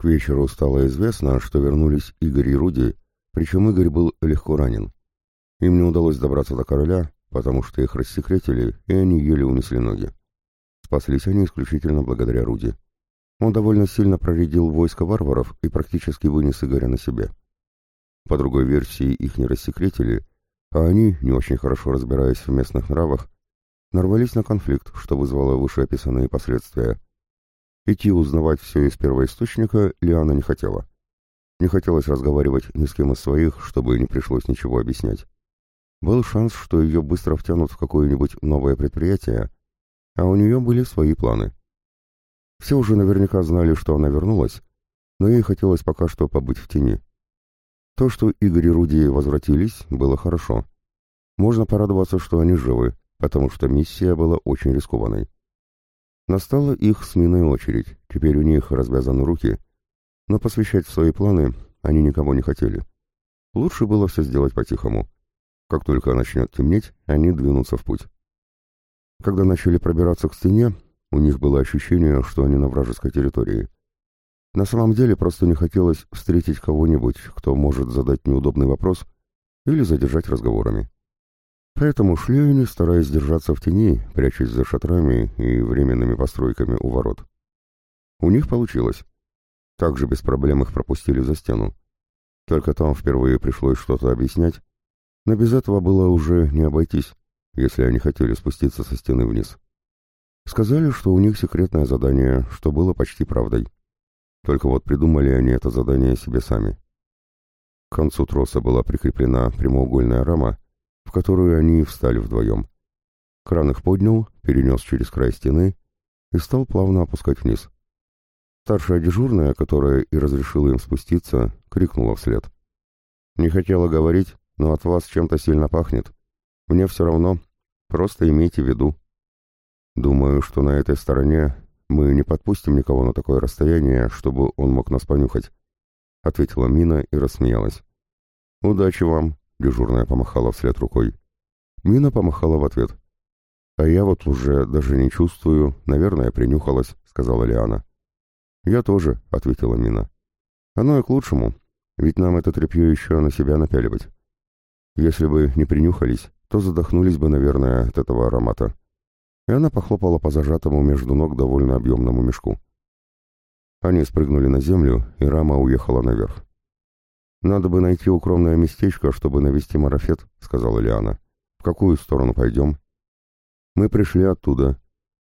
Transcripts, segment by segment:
К вечеру стало известно, что вернулись Игорь и Руди, причем Игорь был легко ранен. Им не удалось добраться до короля, потому что их рассекретили, и они еле унесли ноги. Спаслись они исключительно благодаря Руди. Он довольно сильно проредил войско варваров и практически вынес Игоря на себе. По другой версии, их не рассекретили, а они, не очень хорошо разбираясь в местных нравах, нарвались на конфликт, что вызвало вышеописанные последствия. Идти узнавать все из первоисточника Лиана не хотела. Не хотелось разговаривать ни с кем из своих, чтобы не пришлось ничего объяснять. Был шанс, что ее быстро втянут в какое-нибудь новое предприятие, а у нее были свои планы. Все уже наверняка знали, что она вернулась, но ей хотелось пока что побыть в тени. То, что Игорь и Руди возвратились, было хорошо. Можно порадоваться, что они живы, потому что миссия была очень рискованной. Настала их с Миной очередь, теперь у них развязаны руки, но посвящать в свои планы они никого не хотели. Лучше было все сделать по-тихому. Как только начнет темнеть, они двинутся в путь. Когда начали пробираться к стене, у них было ощущение, что они на вражеской территории. На самом деле просто не хотелось встретить кого-нибудь, кто может задать неудобный вопрос или задержать разговорами. Поэтому шли они, стараясь держаться в тени, прячась за шатрами и временными постройками у ворот. У них получилось. Также без проблем их пропустили за стену. Только там впервые пришлось что-то объяснять, но без этого было уже не обойтись, если они хотели спуститься со стены вниз. Сказали, что у них секретное задание, что было почти правдой. Только вот придумали они это задание себе сами. К концу троса была прикреплена прямоугольная рама, в которую они встали вдвоем. Кран их поднял, перенес через край стены и стал плавно опускать вниз. Старшая дежурная, которая и разрешила им спуститься, крикнула вслед. «Не хотела говорить, но от вас чем-то сильно пахнет. Мне все равно, просто имейте в виду». «Думаю, что на этой стороне мы не подпустим никого на такое расстояние, чтобы он мог нас понюхать», — ответила Мина и рассмеялась. «Удачи вам», — дежурная помахала вслед рукой. Мина помахала в ответ. «А я вот уже даже не чувствую, наверное, принюхалась», — сказала Лиана. «Я тоже», — ответила Мина. «Оно и к лучшему, ведь нам это тряпье еще на себя напяливать. Если бы не принюхались, то задохнулись бы, наверное, от этого аромата» и она похлопала по зажатому между ног довольно объемному мешку. Они спрыгнули на землю, и рама уехала наверх. «Надо бы найти укромное местечко, чтобы навести марафет», — сказала Лиана. «В какую сторону пойдем?» «Мы пришли оттуда.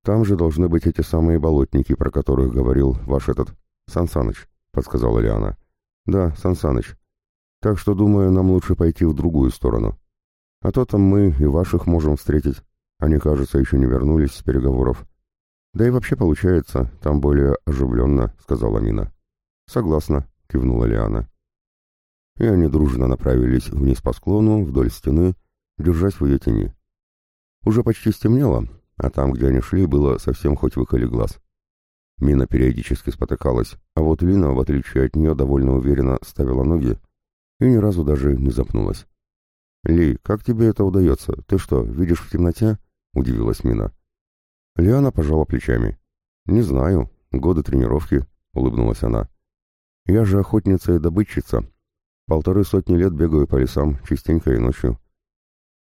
Там же должны быть эти самые болотники, про которых говорил ваш этот Сансаныч», — подсказала Лиана. «Да, Сансаныч. Так что, думаю, нам лучше пойти в другую сторону. А то там мы и ваших можем встретить». Они, кажется, еще не вернулись с переговоров. Да и вообще получается, там более оживленно, сказала Мина. Согласна, кивнула Лиана. И они дружно направились вниз по склону, вдоль стены, держась в ее тени. Уже почти стемнело, а там, где они шли, было совсем хоть выколи глаз. Мина периодически спотыкалась, а вот Лина, в отличие от нее, довольно уверенно ставила ноги и ни разу даже не запнулась. «Ли, как тебе это удается? Ты что, видишь в темноте?» — удивилась Мина. Лиана пожала плечами. «Не знаю. Годы тренировки», — улыбнулась она. «Я же охотница и добытчица. Полторы сотни лет бегаю по лесам, частенько и ночью».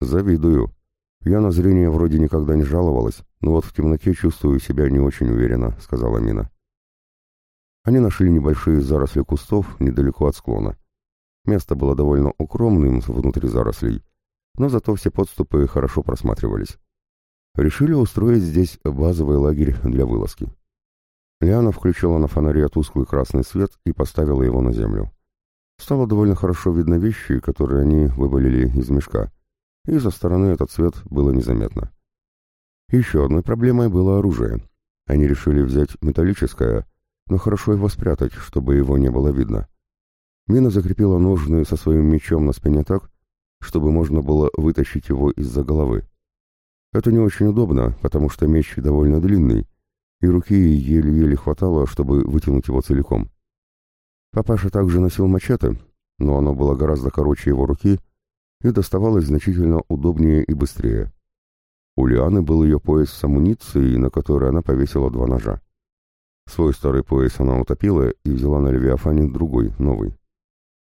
«Завидую. Я на зрение вроде никогда не жаловалась, но вот в темноте чувствую себя не очень уверенно», — сказала Мина. Они нашли небольшие заросли кустов недалеко от склона. Место было довольно укромным внутри зарослей, но зато все подступы хорошо просматривались решили устроить здесь базовый лагерь для вылазки. Лиана включила на фонаре тусклый красный свет и поставила его на землю. Стало довольно хорошо видно вещи, которые они вывалили из мешка, и со стороны этот свет было незаметно. Еще одной проблемой было оружие. Они решили взять металлическое, но хорошо его спрятать, чтобы его не было видно. Мина закрепила ножны со своим мечом на спине так, чтобы можно было вытащить его из-за головы. Это не очень удобно, потому что меч довольно длинный, и руки еле-еле хватало, чтобы вытянуть его целиком. Папаша также носил мачете, но оно было гораздо короче его руки и доставалось значительно удобнее и быстрее. У Лианы был ее пояс с амуницией, на который она повесила два ножа. Свой старый пояс она утопила и взяла на Левиафане другой, новый.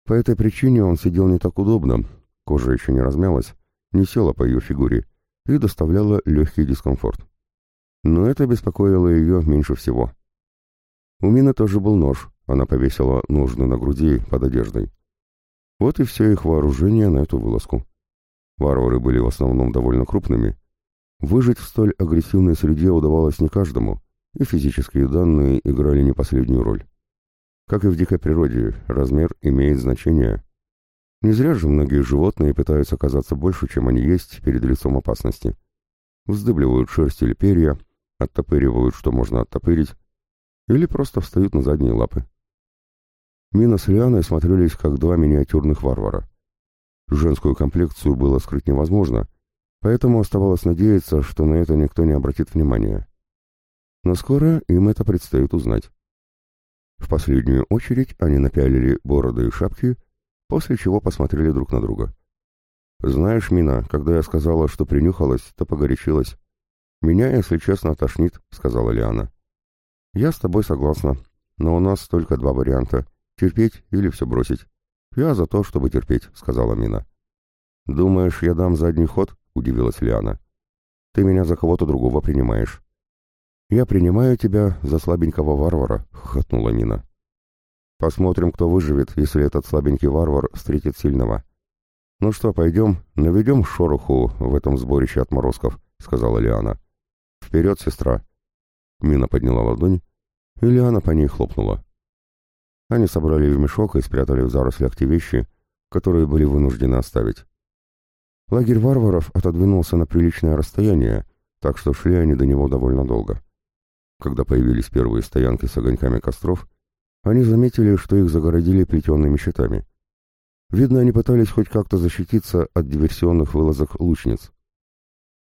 По этой причине он сидел не так удобно, кожа еще не размялась, не села по ее фигуре и доставляла легкий дискомфорт. Но это беспокоило ее меньше всего. У Мины тоже был нож, она повесила ножны на груди под одеждой. Вот и все их вооружение на эту вылазку. Варвары были в основном довольно крупными. Выжить в столь агрессивной среде удавалось не каждому, и физические данные играли не последнюю роль. Как и в дикой природе, размер имеет значение. Не зря же многие животные пытаются казаться больше, чем они есть перед лицом опасности. Вздыбливают шерсть или перья, оттопыривают, что можно оттопырить, или просто встают на задние лапы. Мина с Лианой смотрелись, как два миниатюрных варвара. Женскую комплекцию было скрыть невозможно, поэтому оставалось надеяться, что на это никто не обратит внимания. Но скоро им это предстоит узнать. В последнюю очередь они напялили бороды и шапки, после чего посмотрели друг на друга. «Знаешь, Мина, когда я сказала, что принюхалась, то погорячилась. Меня, если честно, тошнит», — сказала Лиана. «Я с тобой согласна, но у нас только два варианта — терпеть или все бросить. Я за то, чтобы терпеть», — сказала Мина. «Думаешь, я дам задний ход?» — удивилась Лиана. «Ты меня за кого-то другого принимаешь». «Я принимаю тебя за слабенького варвара», — хохотнула Мина. «Посмотрим, кто выживет, если этот слабенький варвар встретит сильного». «Ну что, пойдем, наведем шороху в этом сборище отморозков», — сказала Лиана. «Вперед, сестра!» Мина подняла ладонь, и Лиана по ней хлопнула. Они собрали в мешок и спрятали в зарослях те вещи, которые были вынуждены оставить. Лагерь варваров отодвинулся на приличное расстояние, так что шли они до него довольно долго. Когда появились первые стоянки с огоньками костров, они заметили, что их загородили плетеными щитами. Видно, они пытались хоть как-то защититься от диверсионных вылазок лучниц.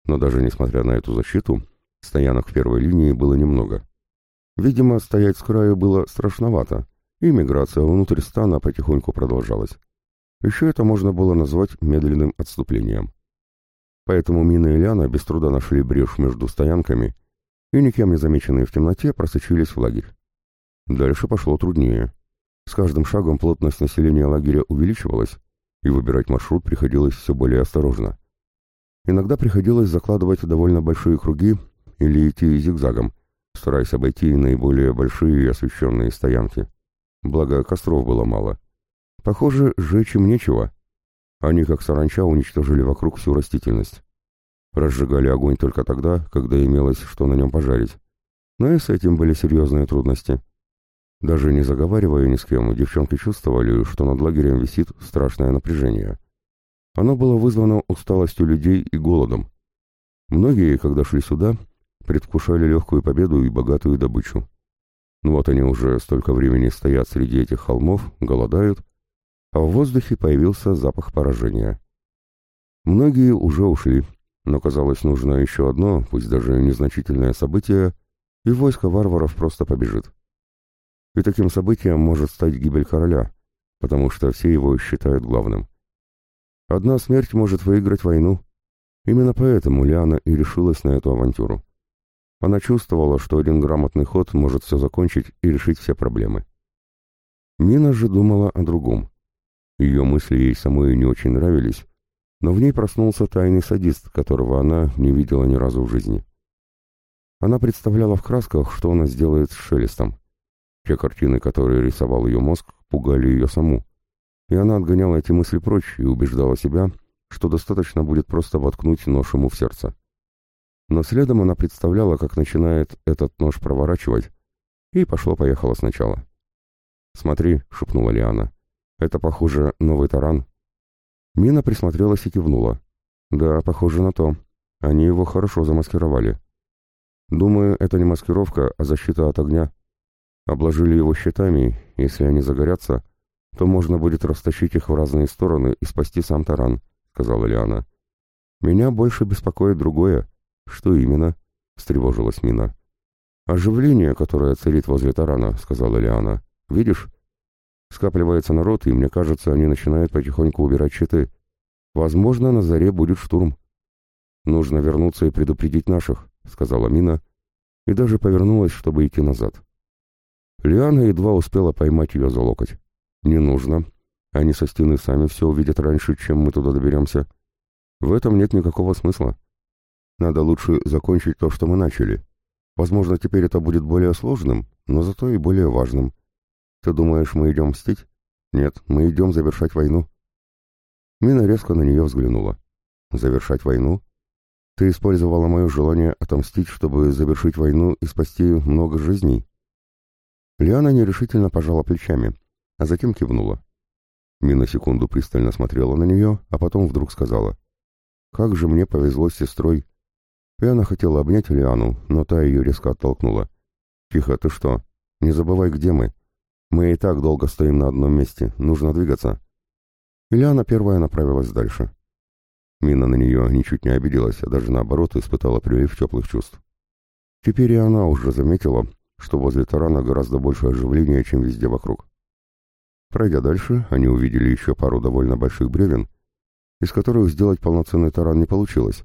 Но даже несмотря на эту защиту, стоянок в первой линии было немного. Видимо, стоять с краю было страшновато, и миграция внутрь стана потихоньку продолжалась. Еще это можно было назвать медленным отступлением. Поэтому Мина и Ляна без труда нашли брешь между стоянками и, никем не замеченные в темноте, просочились в лагерь. Дальше пошло труднее. С каждым шагом плотность населения лагеря увеличивалась, и выбирать маршрут приходилось все более осторожно. Иногда приходилось закладывать довольно большие круги или идти зигзагом, стараясь обойти наиболее большие освещенные стоянки. Благо, костров было мало. Похоже, сжечь им нечего. Они, как саранча, уничтожили вокруг всю растительность. Разжигали огонь только тогда, когда имелось что на нем пожарить. Но и с этим были серьезные трудности. Даже не заговаривая ни с кем, девчонки чувствовали, что над лагерем висит страшное напряжение. Оно было вызвано усталостью людей и голодом. Многие, когда шли сюда, предвкушали легкую победу и богатую добычу. Ну вот они уже столько времени стоят среди этих холмов, голодают, а в воздухе появился запах поражения. Многие уже ушли, но казалось нужно еще одно, пусть даже незначительное событие, и войско варваров просто побежит. И таким событием может стать гибель короля, потому что все его считают главным. Одна смерть может выиграть войну. Именно поэтому Лиана и решилась на эту авантюру. Она чувствовала, что один грамотный ход может все закончить и решить все проблемы. Мина же думала о другом. Ее мысли ей самой не очень нравились, но в ней проснулся тайный садист, которого она не видела ни разу в жизни. Она представляла в красках, что она сделает с Шелестом. Те картины, которые рисовал ее мозг, пугали ее саму. И она отгоняла эти мысли прочь и убеждала себя, что достаточно будет просто воткнуть нож ему в сердце. Но следом она представляла, как начинает этот нож проворачивать, и пошло-поехало сначала. «Смотри», — шепнула Лиана, — «это, похоже, новый таран». Мина присмотрелась и кивнула. «Да, похоже на то. Они его хорошо замаскировали. Думаю, это не маскировка, а защита от огня. Обложили его щитами, если они загорятся, то можно будет растащить их в разные стороны и спасти сам таран», — сказала Лиана. «Меня больше беспокоит другое. «Что именно?» — встревожилась Мина. «Оживление, которое царит возле тарана», — сказала Лиана. «Видишь? Скапливается народ, и, мне кажется, они начинают потихоньку убирать щиты. Возможно, на заре будет штурм». «Нужно вернуться и предупредить наших», — сказала Мина, и даже повернулась, чтобы идти назад. Лиана едва успела поймать ее за локоть. «Не нужно. Они со стены сами все увидят раньше, чем мы туда доберемся. В этом нет никакого смысла. Надо лучше закончить то, что мы начали. Возможно, теперь это будет более сложным, но зато и более важным. Ты думаешь, мы идем мстить? Нет, мы идем завершать войну». Мина резко на нее взглянула. «Завершать войну? Ты использовала мое желание отомстить, чтобы завершить войну и спасти много жизней?» Лиана нерешительно пожала плечами, а затем кивнула. Мина секунду пристально смотрела на нее, а потом вдруг сказала. «Как же мне повезло с сестрой!» И она хотела обнять Лиану, но та ее резко оттолкнула. «Тихо, ты что? Не забывай, где мы. Мы и так долго стоим на одном месте, нужно двигаться». Лиана первая направилась дальше. Мина на нее ничуть не обиделась, а даже наоборот испытала прилив теплых чувств. Теперь и она уже заметила, что возле тарана гораздо больше оживления, чем везде вокруг. Пройдя дальше, они увидели еще пару довольно больших бревен, из которых сделать полноценный таран не получилось,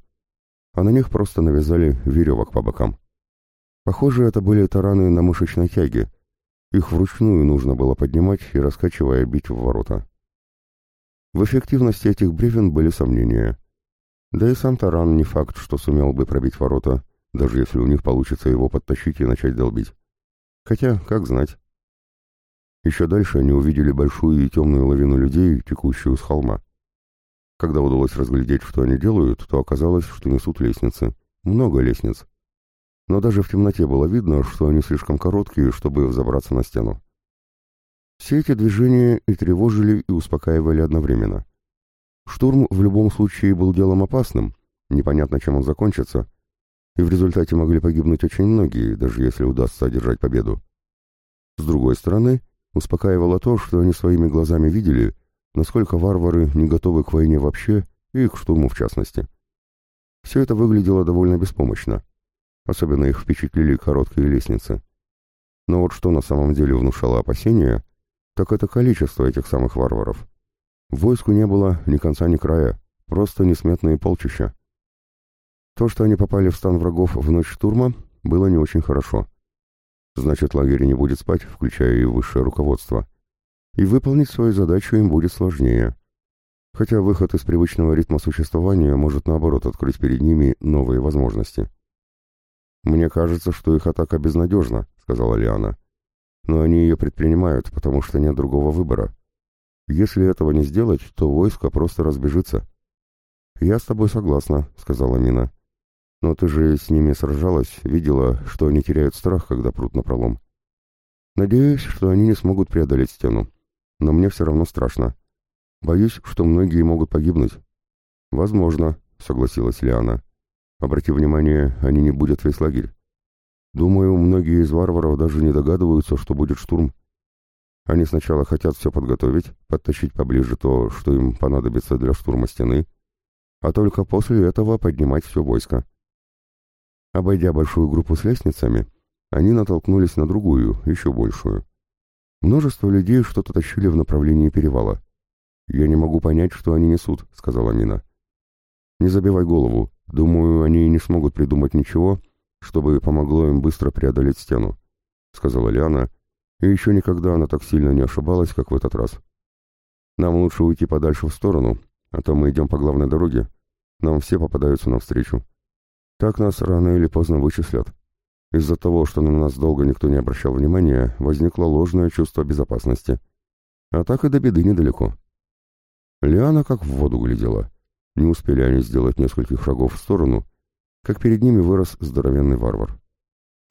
а на них просто навязали веревок по бокам. Похоже, это были тараны на мышечной тяге. Их вручную нужно было поднимать и, раскачивая, бить в ворота. В эффективности этих бревен были сомнения. Да и сам таран не факт, что сумел бы пробить ворота, даже если у них получится его подтащить и начать долбить. Хотя, как знать. Еще дальше они увидели большую и темную лавину людей, текущую с холма. Когда удалось разглядеть, что они делают, то оказалось, что несут лестницы. Много лестниц. Но даже в темноте было видно, что они слишком короткие, чтобы взобраться на стену. Все эти движения и тревожили, и успокаивали одновременно. Штурм в любом случае был делом опасным, непонятно, чем он закончится, и в результате могли погибнуть очень многие, даже если удастся одержать победу. С другой стороны, успокаивало то, что они своими глазами видели, насколько варвары не готовы к войне вообще и к штурму в частности. Все это выглядело довольно беспомощно. Особенно их впечатлили короткие лестницы. Но вот что на самом деле внушало опасения, так это количество этих самых варваров. Войску не было ни конца, ни края, просто несметные полчища. То, что они попали в стан врагов в ночь штурма, было не очень хорошо. Значит, лагерь не будет спать, включая и высшее руководство. И выполнить свою задачу им будет сложнее. Хотя выход из привычного ритма существования может, наоборот, открыть перед ними новые возможности. «Мне кажется, что их атака безнадежна», — сказала Лиана. «Но они ее предпринимают, потому что нет другого выбора. Если этого не сделать, то войско просто разбежится». «Я с тобой согласна», — сказала Мина. Но ты же с ними сражалась, видела, что они теряют страх, когда прут на пролом. Надеюсь, что они не смогут преодолеть стену. Но мне все равно страшно. Боюсь, что многие могут погибнуть. Возможно, согласилась Лиана. Обрати внимание, они не будут весь лагерь. Думаю, многие из варваров даже не догадываются, что будет штурм. Они сначала хотят все подготовить, подтащить поближе то, что им понадобится для штурма стены, а только после этого поднимать все войско. Обойдя большую группу с лестницами, они натолкнулись на другую, еще большую. Множество людей что-то тащили в направлении перевала. «Я не могу понять, что они несут», — сказала Мина. «Не забивай голову. Думаю, они не смогут придумать ничего, чтобы помогло им быстро преодолеть стену», — сказала Лиана, и еще никогда она так сильно не ошибалась, как в этот раз. «Нам лучше уйти подальше в сторону, а то мы идем по главной дороге. Нам все попадаются навстречу. Так нас рано или поздно вычислят. Из-за того, что на нас долго никто не обращал внимания, возникло ложное чувство безопасности. А так и до беды недалеко. Лиана как в воду глядела. Не успели они сделать нескольких шагов в сторону, как перед ними вырос здоровенный варвар.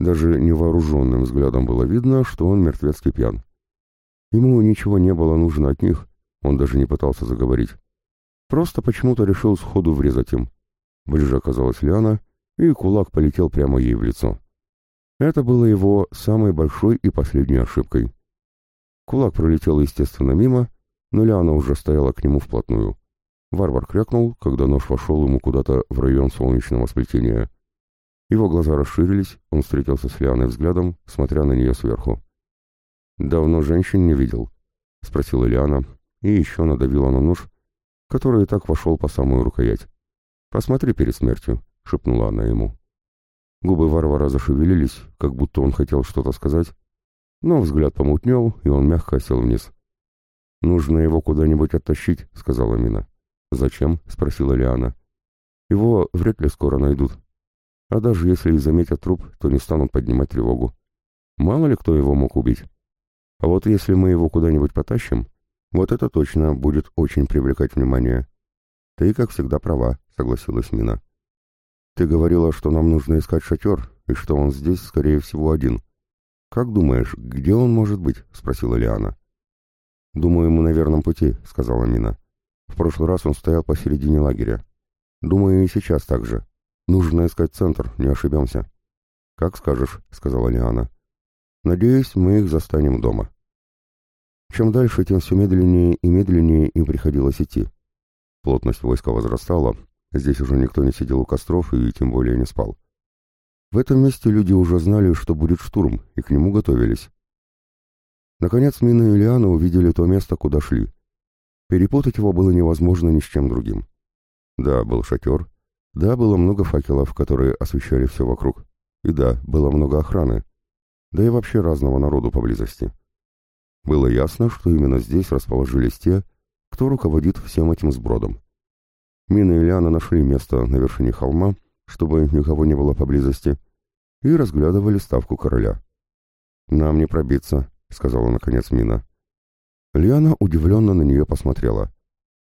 Даже невооруженным взглядом было видно, что он мертвецкий пьян. Ему ничего не было нужно от них, он даже не пытался заговорить. Просто почему-то решил сходу врезать им. Ближе оказалась Лиана — и кулак полетел прямо ей в лицо. Это было его самой большой и последней ошибкой. Кулак пролетел, естественно, мимо, но Лиана уже стояла к нему вплотную. Варвар крякнул, когда нож вошел ему куда-то в район солнечного сплетения. Его глаза расширились, он встретился с Лианой взглядом, смотря на нее сверху. «Давно женщин не видел?» — спросила Лиана, и еще надавила на нож, который и так вошел по самую рукоять. «Посмотри перед смертью. — шепнула она ему. Губы варвара зашевелились, как будто он хотел что-то сказать, Но взгляд помутнел, и он мягко сел вниз. «Нужно его куда-нибудь оттащить», — сказала Мина. «Зачем?» — спросила Лиана. «Его вряд ли скоро найдут. А даже если и заметят труп, то не станут поднимать тревогу. Мало ли кто его мог убить. А вот если мы его куда-нибудь потащим, вот это точно будет очень привлекать внимание». «Ты, как всегда, права», — согласилась Мина. «Ты говорила, что нам нужно искать шатер, и что он здесь, скорее всего, один. Как думаешь, где он может быть?» — спросила Лиана. «Думаю, мы на верном пути», — сказала Мина. «В прошлый раз он стоял посередине лагеря. Думаю, и сейчас так же. Нужно искать центр, не ошибемся». «Как скажешь», — сказала Лиана. «Надеюсь, мы их застанем дома». Чем дальше, тем все медленнее и медленнее им приходилось идти. Плотность войска возрастала, здесь уже никто не сидел у костров и тем более не спал. В этом месте люди уже знали, что будет штурм, и к нему готовились. Наконец Мина и Лиана увидели то место, куда шли. Перепутать его было невозможно ни с чем другим. Да, был шатер. Да, было много факелов, которые освещали все вокруг. И да, было много охраны. Да и вообще разного народу поблизости. Было ясно, что именно здесь расположились те, кто руководит всем этим сбродом. Мина и Лиана нашли место на вершине холма, чтобы никого не было поблизости, и разглядывали ставку короля. «Нам не пробиться», — сказала наконец Мина. Лиана удивленно на нее посмотрела.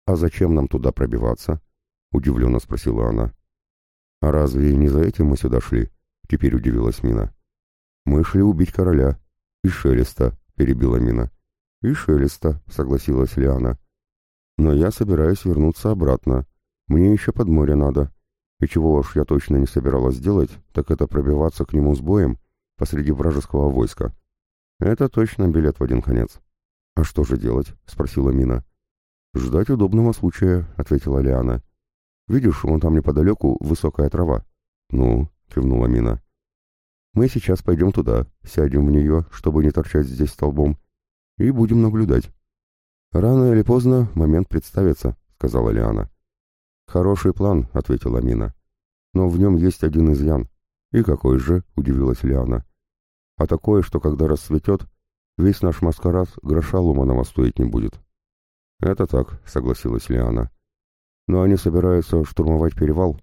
«А зачем нам туда пробиваться?» — удивленно спросила она. «А разве не за этим мы сюда шли?» — теперь удивилась Мина. «Мы шли убить короля. И Шелеста», — перебила Мина. «И Шелеста», — согласилась Лиана. «Но я собираюсь вернуться обратно. Мне еще под море надо. И чего уж я точно не собиралась делать, так это пробиваться к нему с боем посреди вражеского войска. Это точно билет в один конец. «А что же делать?» — спросила Мина. «Ждать удобного случая», — ответила Лиана. «Видишь, вон там неподалеку высокая трава». «Ну», — кивнула Мина. «Мы сейчас пойдем туда, сядем в нее, чтобы не торчать здесь столбом, и будем наблюдать». «Рано или поздно момент представится», — сказала Лиана. «Хороший план», — ответила Мина. «Но в нем есть один изъян». «И какой же?» — удивилась Лиана а такое, что когда рассветет, весь наш маскарад гроша ломаного стоить не будет. «Это так», — согласилась Лиана. «Но они собираются штурмовать перевал.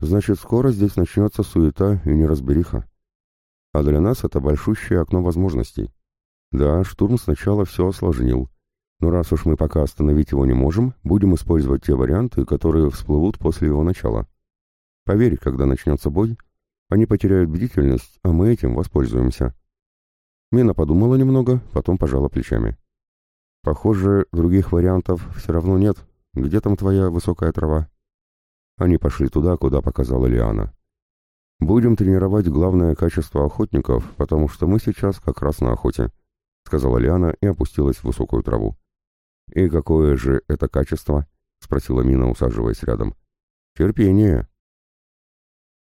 Значит, скоро здесь начнется суета и неразбериха. А для нас это большущее окно возможностей. Да, штурм сначала все осложнил, но раз уж мы пока остановить его не можем, будем использовать те варианты, которые всплывут после его начала. Поверь, когда начнется бой, они потеряют бдительность, а мы этим воспользуемся. Мина подумала немного, потом пожала плечами. Похоже, других вариантов все равно нет. Где там твоя высокая трава? Они пошли туда, куда показала Лиана. Будем тренировать главное качество охотников, потому что мы сейчас как раз на охоте, сказала Лиана и опустилась в высокую траву. И какое же это качество? спросила Мина, усаживаясь рядом. Терпение,